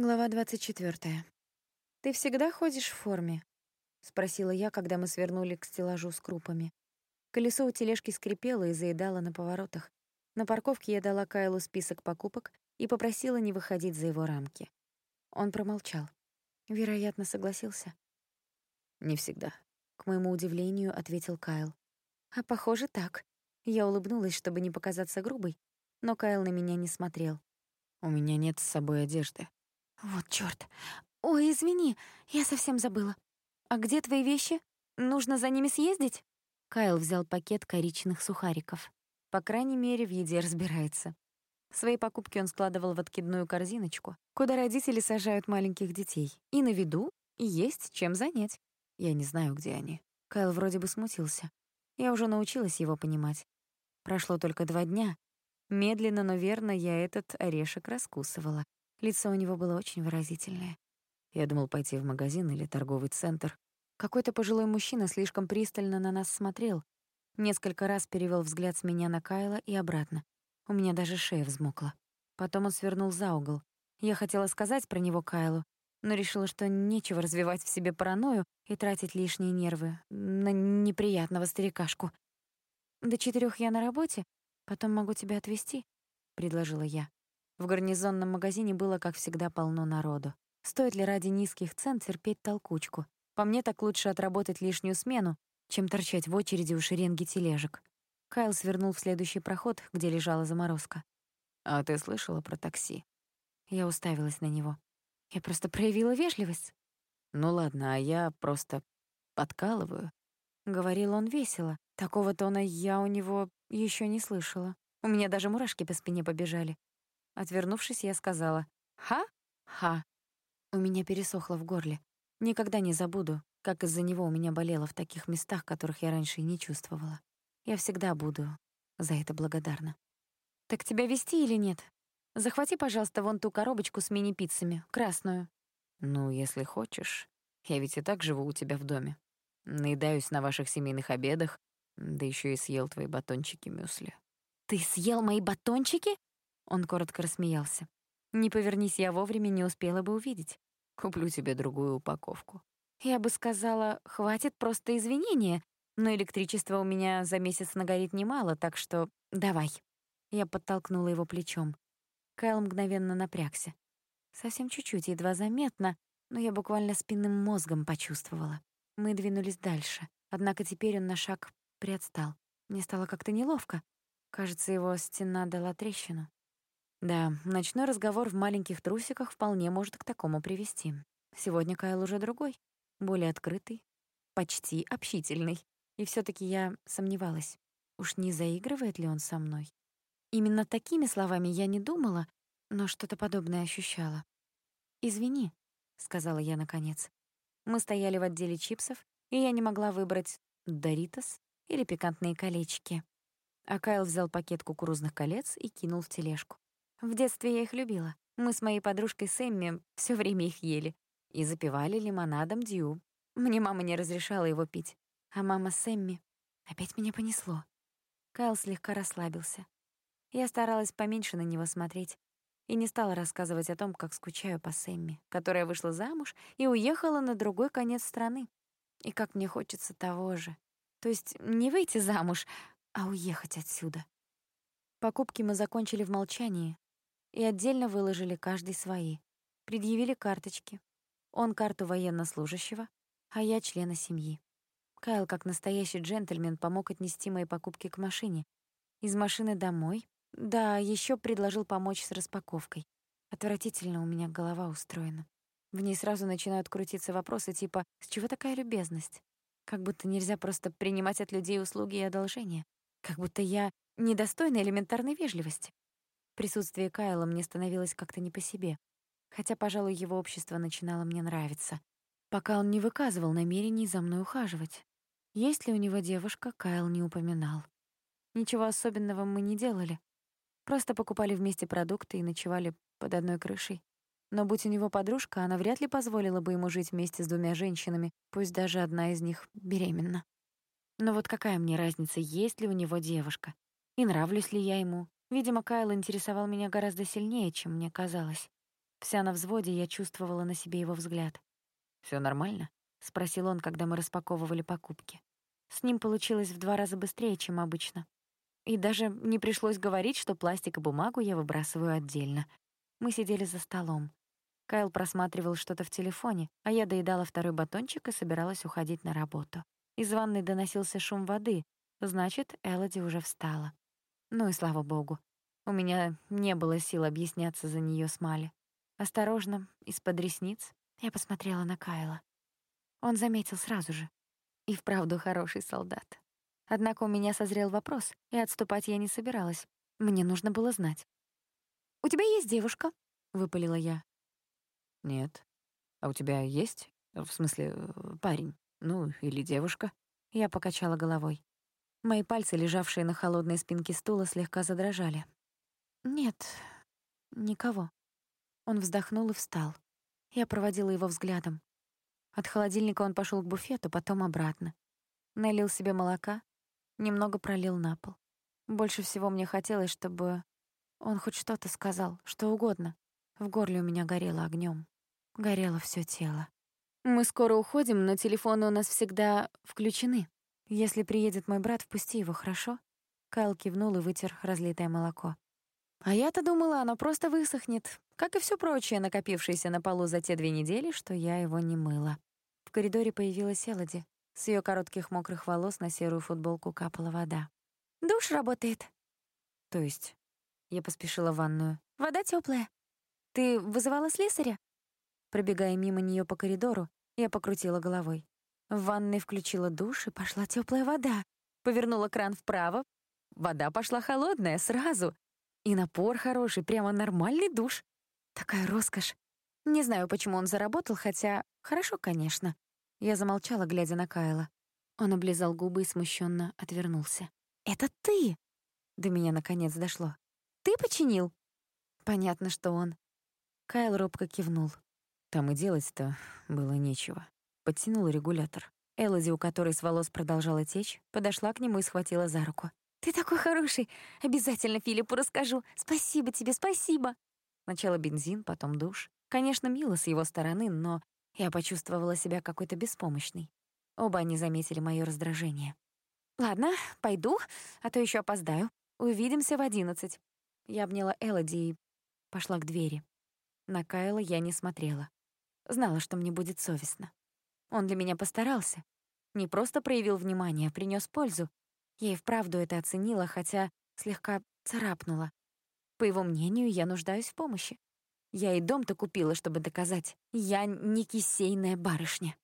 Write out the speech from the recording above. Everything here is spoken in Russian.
Глава 24. «Ты всегда ходишь в форме?» — спросила я, когда мы свернули к стеллажу с крупами. Колесо у тележки скрипело и заедало на поворотах. На парковке я дала Кайлу список покупок и попросила не выходить за его рамки. Он промолчал. Вероятно, согласился. «Не всегда», — к моему удивлению ответил Кайл. «А похоже, так». Я улыбнулась, чтобы не показаться грубой, но Кайл на меня не смотрел. «У меня нет с собой одежды», вот чёрт. Ой, извини, я совсем забыла. А где твои вещи? Нужно за ними съездить? Кайл взял пакет коричных сухариков. По крайней мере, в еде разбирается. Свои покупки он складывал в откидную корзиночку, куда родители сажают маленьких детей. И на виду, и есть чем занять. Я не знаю, где они. Кайл вроде бы смутился. Я уже научилась его понимать. Прошло только два дня. Медленно, но верно я этот орешек раскусывала. Лицо у него было очень выразительное. Я думал пойти в магазин или торговый центр. Какой-то пожилой мужчина слишком пристально на нас смотрел. Несколько раз перевел взгляд с меня на Кайла и обратно. У меня даже шея взмокла. Потом он свернул за угол. Я хотела сказать про него Кайлу, но решила, что нечего развивать в себе паранойю и тратить лишние нервы на неприятного старикашку. «До четырех я на работе, потом могу тебя отвезти», — предложила я. В гарнизонном магазине было, как всегда, полно народу. Стоит ли ради низких цен терпеть толкучку? По мне, так лучше отработать лишнюю смену, чем торчать в очереди у шеренги тележек. Кайл свернул в следующий проход, где лежала заморозка. «А ты слышала про такси?» Я уставилась на него. Я просто проявила вежливость. «Ну ладно, а я просто подкалываю», — говорил он весело. Такого тона я у него еще не слышала. У меня даже мурашки по спине побежали. Отвернувшись, я сказала «Ха-ха». У меня пересохло в горле. Никогда не забуду, как из-за него у меня болело в таких местах, которых я раньше и не чувствовала. Я всегда буду за это благодарна. «Так тебя вести или нет? Захвати, пожалуйста, вон ту коробочку с мини-пиццами, красную». «Ну, если хочешь. Я ведь и так живу у тебя в доме. Наедаюсь на ваших семейных обедах, да еще и съел твои батончики мюсли». «Ты съел мои батончики?» Он коротко рассмеялся. «Не повернись я вовремя, не успела бы увидеть. Куплю тебе другую упаковку». Я бы сказала, хватит просто извинения, но электричества у меня за месяц нагорит немало, так что давай. Я подтолкнула его плечом. Кайл мгновенно напрягся. Совсем чуть-чуть, едва заметно, но я буквально спинным мозгом почувствовала. Мы двинулись дальше, однако теперь он на шаг приотстал. Мне стало как-то неловко. Кажется, его стена дала трещину. Да, ночной разговор в маленьких трусиках вполне может к такому привести. Сегодня Кайл уже другой, более открытый, почти общительный. И все таки я сомневалась, уж не заигрывает ли он со мной. Именно такими словами я не думала, но что-то подобное ощущала. «Извини», — сказала я наконец. Мы стояли в отделе чипсов, и я не могла выбрать «Доритос» или пикантные колечки. А Кайл взял пакет кукурузных колец и кинул в тележку. В детстве я их любила. Мы с моей подружкой Сэмми все время их ели и запивали лимонадом Дью. Мне мама не разрешала его пить. А мама Сэмми... Опять меня понесло. Кайл слегка расслабился. Я старалась поменьше на него смотреть и не стала рассказывать о том, как скучаю по Сэмми, которая вышла замуж и уехала на другой конец страны. И как мне хочется того же. То есть не выйти замуж, а уехать отсюда. Покупки мы закончили в молчании, и отдельно выложили каждый свои. Предъявили карточки. Он карту военнослужащего, а я члена семьи. Кайл, как настоящий джентльмен, помог отнести мои покупки к машине. Из машины домой. Да, еще предложил помочь с распаковкой. Отвратительно у меня голова устроена. В ней сразу начинают крутиться вопросы типа «С чего такая любезность?» Как будто нельзя просто принимать от людей услуги и одолжения. Как будто я недостойна элементарной вежливости. Присутствие Кайла мне становилось как-то не по себе, хотя, пожалуй, его общество начинало мне нравиться, пока он не выказывал намерений за мной ухаживать. Есть ли у него девушка, Кайл не упоминал. Ничего особенного мы не делали. Просто покупали вместе продукты и ночевали под одной крышей. Но будь у него подружка, она вряд ли позволила бы ему жить вместе с двумя женщинами, пусть даже одна из них беременна. Но вот какая мне разница, есть ли у него девушка? И нравлюсь ли я ему? Видимо, Кайл интересовал меня гораздо сильнее, чем мне казалось. Вся на взводе я чувствовала на себе его взгляд. Все нормально?» — спросил он, когда мы распаковывали покупки. С ним получилось в два раза быстрее, чем обычно. И даже не пришлось говорить, что пластик и бумагу я выбрасываю отдельно. Мы сидели за столом. Кайл просматривал что-то в телефоне, а я доедала второй батончик и собиралась уходить на работу. Из ванной доносился шум воды, значит, Элоди уже встала. Ну и слава богу. У меня не было сил объясняться за нее с Мали. Осторожно, из-под ресниц, я посмотрела на Кайла. Он заметил сразу же. И вправду хороший солдат. Однако у меня созрел вопрос, и отступать я не собиралась. Мне нужно было знать. «У тебя есть девушка?» — выпалила я. «Нет. А у тебя есть? В смысле, парень? Ну, или девушка?» Я покачала головой. Мои пальцы, лежавшие на холодной спинке стула, слегка задрожали. «Нет, никого». Он вздохнул и встал. Я проводила его взглядом. От холодильника он пошел к буфету, потом обратно. Налил себе молока, немного пролил на пол. Больше всего мне хотелось, чтобы он хоть что-то сказал, что угодно. В горле у меня горело огнем. Горело все тело. Мы скоро уходим, но телефоны у нас всегда включены. Если приедет мой брат, впусти его, хорошо? Кайл кивнул и вытер разлитое молоко. А я-то думала, оно просто высохнет, как и все прочее, накопившееся на полу за те две недели, что я его не мыла. В коридоре появилась Элоди. С ее коротких мокрых волос на серую футболку капала вода. «Душ работает». «То есть?» Я поспешила в ванную. «Вода теплая. Ты вызывала слесаря?» Пробегая мимо нее по коридору, я покрутила головой. В ванной включила душ, и пошла теплая вода. Повернула кран вправо. Вода пошла холодная сразу. И напор хороший, прямо нормальный душ. Такая роскошь. Не знаю, почему он заработал, хотя хорошо, конечно. Я замолчала, глядя на Кайла. Он облизал губы и смущенно отвернулся. «Это ты!» До меня наконец дошло. «Ты починил?» Понятно, что он. Кайл робко кивнул. Там и делать-то было нечего. Подтянула регулятор. Элоди, у которой с волос продолжала течь, подошла к нему и схватила за руку. «Ты такой хороший! Обязательно Филиппу расскажу! Спасибо тебе, спасибо!» Сначала бензин, потом душ. Конечно, мило с его стороны, но я почувствовала себя какой-то беспомощной. Оба они заметили моё раздражение. «Ладно, пойду, а то ещё опоздаю. Увидимся в одиннадцать». Я обняла Элоди и пошла к двери. На Кайла я не смотрела. Знала, что мне будет совестно. Он для меня постарался. Не просто проявил внимание, а принёс пользу. Я и вправду это оценила, хотя слегка царапнула. По его мнению, я нуждаюсь в помощи. Я и дом-то купила, чтобы доказать. Я не кисейная барышня.